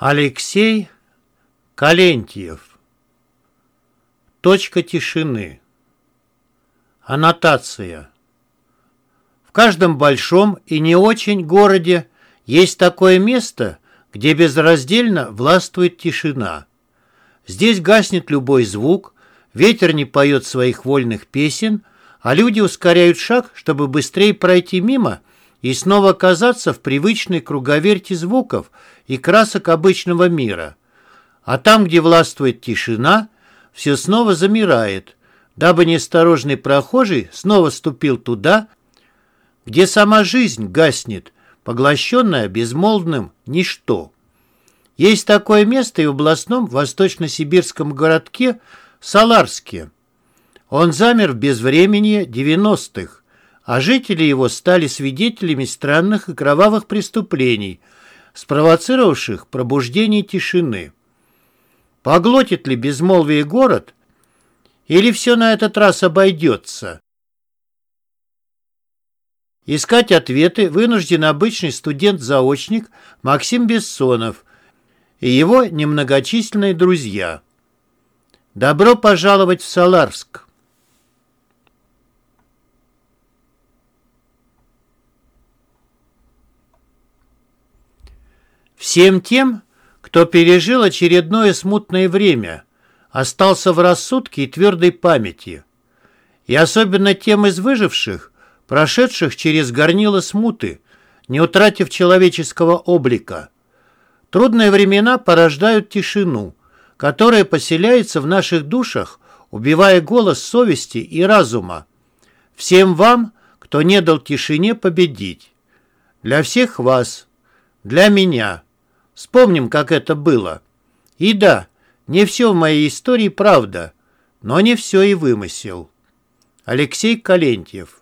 Алексей Калентьев. Точка тишины. Аннотация. В каждом большом и не очень городе есть такое место, где безраздельно властвует тишина. Здесь гаснет любой звук, ветер не поет своих вольных песен, а люди ускоряют шаг, чтобы быстрее пройти мимо и снова оказаться в привычной круговерти звуков и красок обычного мира. А там, где властвует тишина, все снова замирает, дабы неосторожный прохожий снова ступил туда, где сама жизнь гаснет, поглощенная безмолвным ничто. Есть такое место и в областном восточно-сибирском городке Саларске. Он замер в безвременье 90-х, а жители его стали свидетелями странных и кровавых преступлений, спровоцировавших пробуждение тишины. Поглотит ли безмолвие город, или все на этот раз обойдется? Искать ответы вынужден обычный студент-заочник Максим Бессонов и его немногочисленные друзья. Добро пожаловать в Саларск! Всем тем, кто пережил очередное смутное время, остался в рассудке и твердой памяти. И особенно тем из выживших, прошедших через горнило смуты, не утратив человеческого облика. Трудные времена порождают тишину, которая поселяется в наших душах, убивая голос совести и разума. Всем вам, кто не дал тишине победить. Для всех вас, для меня – Вспомним, как это было. И да, не все в моей истории правда, но не все и вымысел. Алексей Калентьев